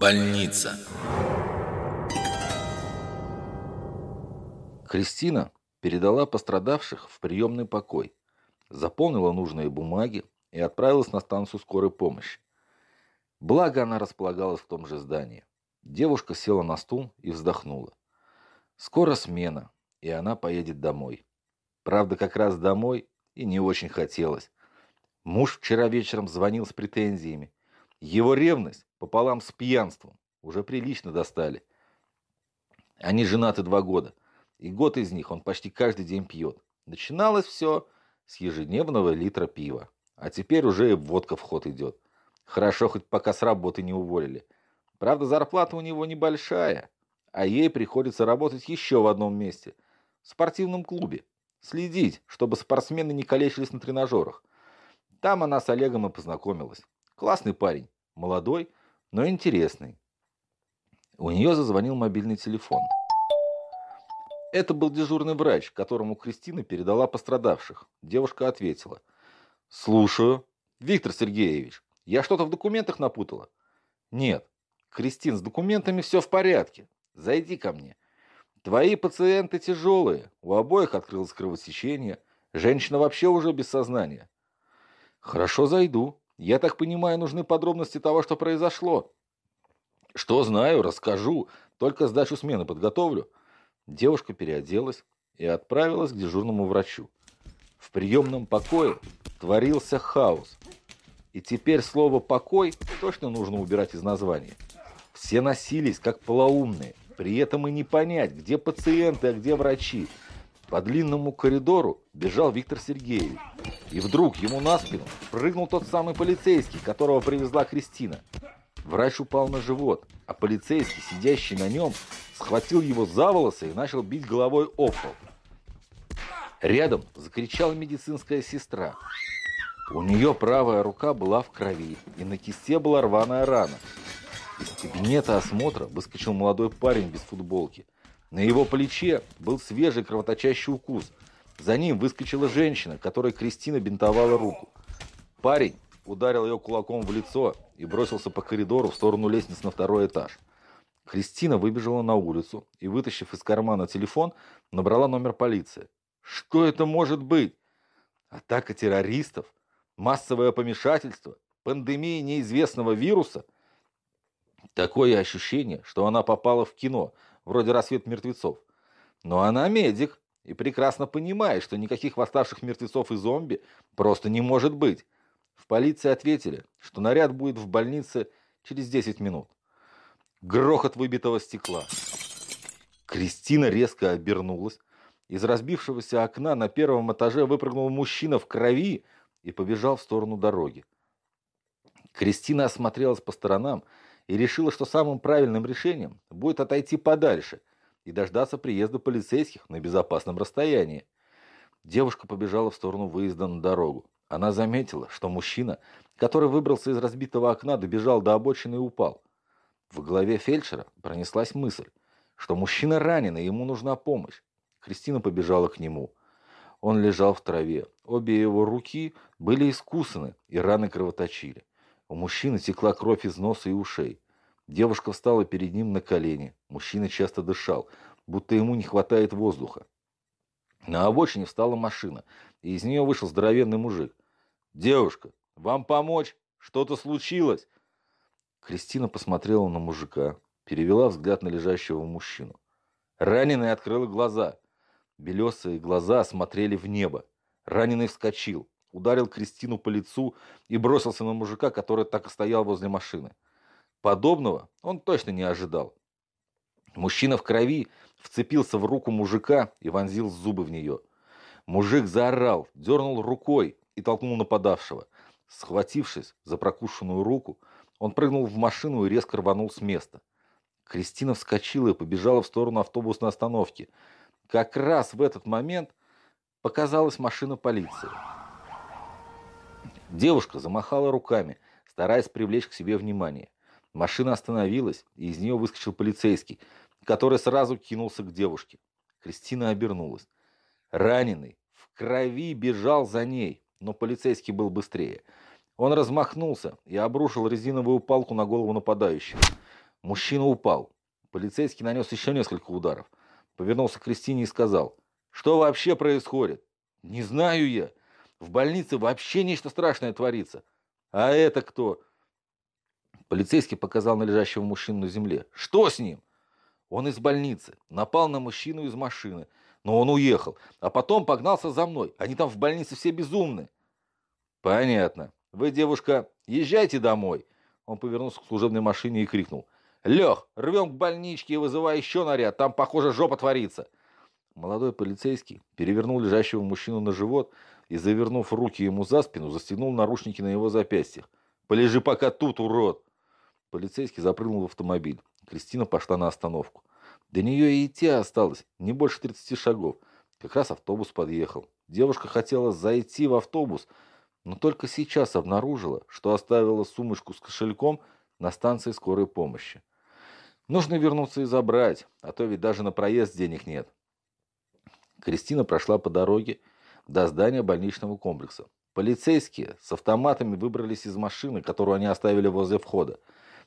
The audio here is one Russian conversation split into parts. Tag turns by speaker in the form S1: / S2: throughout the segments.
S1: Больница.
S2: Кристина передала пострадавших в приемный покой, заполнила нужные бумаги и отправилась на станцию скорой помощи. Благо она располагалась в том же здании. Девушка села на стул и вздохнула. Скоро смена, и она поедет домой. Правда, как раз домой и не очень хотелось. Муж вчера вечером звонил с претензиями. Его ревность пополам с пьянством уже прилично достали. Они женаты два года, и год из них он почти каждый день пьет. Начиналось все с ежедневного литра пива, а теперь уже и водка в ход идет. Хорошо, хоть пока с работы не уволили. Правда, зарплата у него небольшая, а ей приходится работать еще в одном месте – в спортивном клубе. Следить, чтобы спортсмены не калечились на тренажерах. Там она с Олегом и познакомилась. Классный парень, молодой, но интересный. У нее зазвонил мобильный телефон. Это был дежурный врач, которому Кристина передала пострадавших. Девушка ответила. «Слушаю. Виктор Сергеевич, я что-то в документах напутала?» «Нет. Кристин, с документами все в порядке. Зайди ко мне. Твои пациенты тяжелые. У обоих открылось кровотечение. Женщина вообще уже без сознания. Хорошо, зайду. Я так понимаю, нужны подробности того, что произошло. Что знаю, расскажу. Только сдачу смены подготовлю. Девушка переоделась и отправилась к дежурному врачу. В приемном покое творился хаос. И теперь слово «покой» точно нужно убирать из названия. Все носились, как полоумные. При этом и не понять, где пациенты, а где врачи. По длинному коридору бежал Виктор Сергеевич. И вдруг ему на спину прыгнул тот самый полицейский, которого привезла Кристина. Врач упал на живот, а полицейский, сидящий на нем, схватил его за волосы и начал бить головой об пол. Рядом закричала медицинская сестра. У нее правая рука была в крови, и на кисте была рваная рана. Из кабинета осмотра выскочил молодой парень без футболки. На его плече был свежий кровоточащий укус. За ним выскочила женщина, которой Кристина бинтовала руку. Парень ударил ее кулаком в лицо и бросился по коридору в сторону лестницы на второй этаж. Кристина выбежала на улицу и, вытащив из кармана телефон, набрала номер полиции. Что это может быть? Атака террористов? Массовое помешательство? Пандемия неизвестного вируса – Такое ощущение, что она попала в кино, вроде «Рассвет мертвецов». Но она медик и прекрасно понимает, что никаких восставших мертвецов и зомби просто не может быть. В полиции ответили, что наряд будет в больнице через 10 минут. Грохот выбитого стекла. Кристина резко обернулась. Из разбившегося окна на первом этаже выпрыгнул мужчина в крови и побежал в сторону дороги. Кристина осмотрелась по сторонам и решила, что самым правильным решением будет отойти подальше и дождаться приезда полицейских на безопасном расстоянии. Девушка побежала в сторону выезда на дорогу. Она заметила, что мужчина, который выбрался из разбитого окна, добежал до обочины и упал. В голове фельдшера пронеслась мысль, что мужчина ранен и ему нужна помощь. Кристина побежала к нему. Он лежал в траве. Обе его руки были искусаны, и раны кровоточили. У мужчины текла кровь из носа и ушей. Девушка встала перед ним на колени. Мужчина часто дышал, будто ему не хватает воздуха. На обочине встала машина, и из нее вышел здоровенный мужик. «Девушка, вам помочь? Что-то случилось?» Кристина посмотрела на мужика, перевела взгляд на лежащего мужчину. Раненый открыл глаза. Белесые глаза смотрели в небо. Раненый вскочил ударил Кристину по лицу и бросился на мужика, который так и стоял возле машины. Подобного он точно не ожидал. Мужчина в крови вцепился в руку мужика и вонзил зубы в нее. Мужик заорал, дернул рукой и толкнул нападавшего. Схватившись за прокушенную руку, он прыгнул в машину и резко рванул с места. Кристина вскочила и побежала в сторону автобусной остановки. Как раз в этот момент показалась машина полиции. Девушка замахала руками, стараясь привлечь к себе внимание. Машина остановилась, и из нее выскочил полицейский, который сразу кинулся к девушке. Кристина обернулась. Раненый, в крови бежал за ней, но полицейский был быстрее. Он размахнулся и обрушил резиновую палку на голову нападающего. Мужчина упал. Полицейский нанес еще несколько ударов. Повернулся к Кристине и сказал, «Что вообще происходит?» «Не знаю я. В больнице вообще нечто страшное творится. А это кто?» Полицейский показал на лежащего мужчину на земле. «Что с ним?» Он из больницы. Напал на мужчину из машины. Но он уехал. А потом погнался за мной. Они там в больнице все безумны. Понятно. Вы, девушка, езжайте домой. Он повернулся к служебной машине и крикнул. Лех, рвем к больничке и вызывай еще наряд. Там, похоже, жопа творится. Молодой полицейский перевернул лежащего мужчину на живот и, завернув руки ему за спину, застегнул наручники на его запястьях. «Полежи пока тут, урод!» Полицейский запрыгнул в автомобиль. Кристина пошла на остановку. До нее и идти осталось не больше 30 шагов. Как раз автобус подъехал. Девушка хотела зайти в автобус, но только сейчас обнаружила, что оставила сумочку с кошельком на станции скорой помощи. Нужно вернуться и забрать, а то ведь даже на проезд денег нет. Кристина прошла по дороге до здания больничного комплекса. Полицейские с автоматами выбрались из машины, которую они оставили возле входа.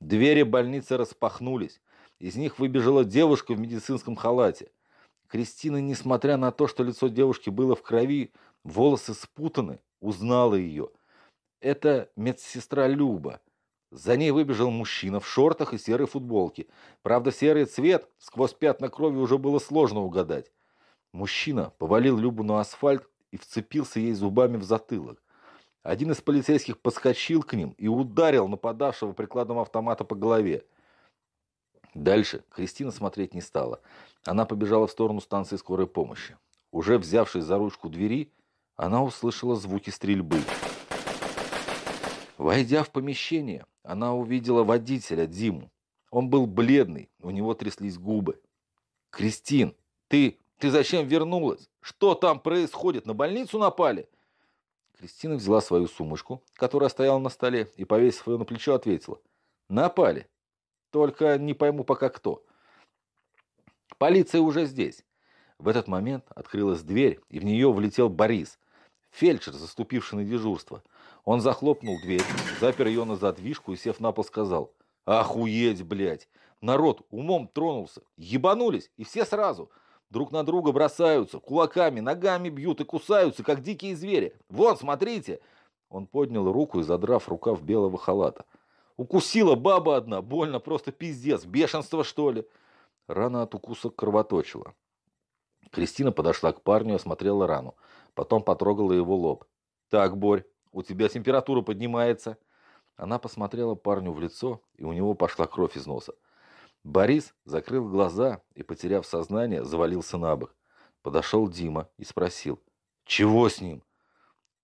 S2: Двери больницы распахнулись. Из них выбежала девушка в медицинском халате. Кристина, несмотря на то, что лицо девушки было в крови, волосы спутаны, узнала ее. Это медсестра Люба. За ней выбежал мужчина в шортах и серой футболке. Правда, серый цвет сквозь пятна крови уже было сложно угадать. Мужчина повалил Любу на асфальт и вцепился ей зубами в затылок. Один из полицейских подскочил к ним и ударил нападавшего прикладом автомата по голове. Дальше Кристина смотреть не стала. Она побежала в сторону станции скорой помощи. Уже взявшись за ручку двери, она услышала звуки стрельбы. Войдя в помещение, она увидела водителя Диму. Он был бледный, у него тряслись губы. «Кристин, ты, ты зачем вернулась? Что там происходит? На больницу напали?» Кристина взяла свою сумочку, которая стояла на столе, и, повесив ее на плечо, ответила. «Напали. Только не пойму пока кто. Полиция уже здесь». В этот момент открылась дверь, и в нее влетел Борис, фельдшер, заступивший на дежурство. Он захлопнул дверь, запер ее на задвижку и, сев на пол, сказал. «Охуеть, блядь! Народ умом тронулся. Ебанулись, и все сразу. Друг на друга бросаются, кулаками, ногами бьют и кусаются, как дикие звери. Вон, смотрите!» Он поднял руку и, задрав рукав белого халата. «Укусила баба одна, больно, просто пиздец, бешенство, что ли?» Рана от укуса кровоточила. Кристина подошла к парню и осмотрела рану. Потом потрогала его лоб. «Так, Борь, у тебя температура поднимается». Она посмотрела парню в лицо, и у него пошла кровь из носа. Борис закрыл глаза и, потеряв сознание, завалился на бок. Подошел Дима и спросил, «Чего с ним?»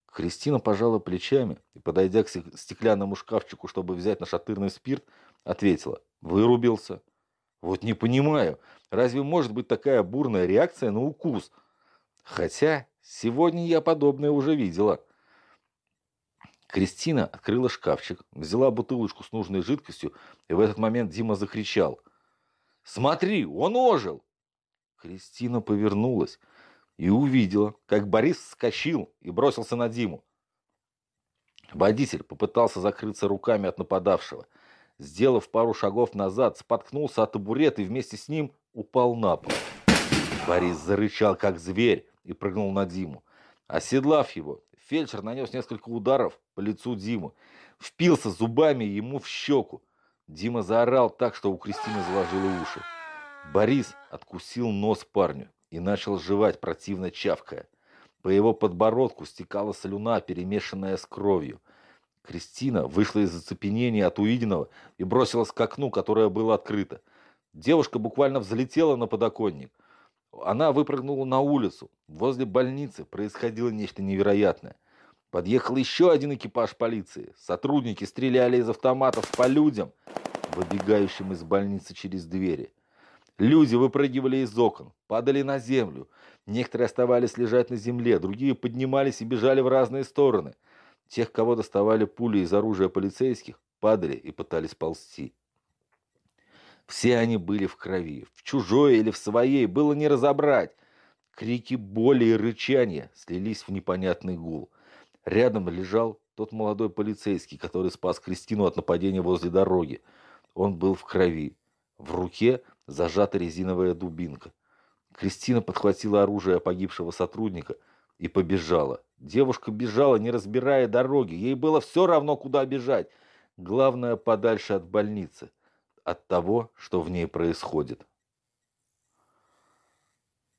S2: Кристина пожала плечами и, подойдя к стеклянному шкафчику, чтобы взять нашатырный спирт, ответила, «Вырубился». «Вот не понимаю, разве может быть такая бурная реакция на укус?» Хотя сегодня я подобное уже видела. Кристина открыла шкафчик, взяла бутылочку с нужной жидкостью, и в этот момент Дима закричал – Смотри, он ожил!» Кристина повернулась и увидела, как Борис вскочил и бросился на Диму. Водитель попытался закрыться руками от нападавшего. Сделав пару шагов назад, споткнулся от табурет и вместе с ним упал на пол. Борис зарычал, как зверь, и прыгнул на Диму. Оседлав его, фельдшер нанес несколько ударов по лицу Диму, впился зубами ему в щеку. Дима заорал так, что у Кристины заложило уши. Борис откусил нос парню и начал жевать, противно чавкая. По его подбородку стекала слюна, перемешанная с кровью. Кристина вышла из зацепенения от увиденного и бросилась к окну, которое было открыто. Девушка буквально взлетела на подоконник. Она выпрыгнула на улицу. Возле больницы происходило нечто невероятное. Подъехал еще один экипаж полиции. Сотрудники стреляли из автоматов по людям, выбегающим из больницы через двери. Люди выпрыгивали из окон, падали на землю. Некоторые оставались лежать на земле, другие поднимались и бежали в разные стороны. Тех, кого доставали пули из оружия полицейских, падали и пытались ползти. Все они были в крови, в чужой или в своей, было не разобрать. Крики боли и рычания слились в непонятный гул. Рядом лежал тот молодой полицейский, который спас Кристину от нападения возле дороги. Он был в крови. В руке зажата резиновая дубинка. Кристина подхватила оружие погибшего сотрудника и побежала. Девушка бежала, не разбирая дороги. Ей было все равно, куда бежать. Главное, подальше от больницы, от того, что в ней происходит.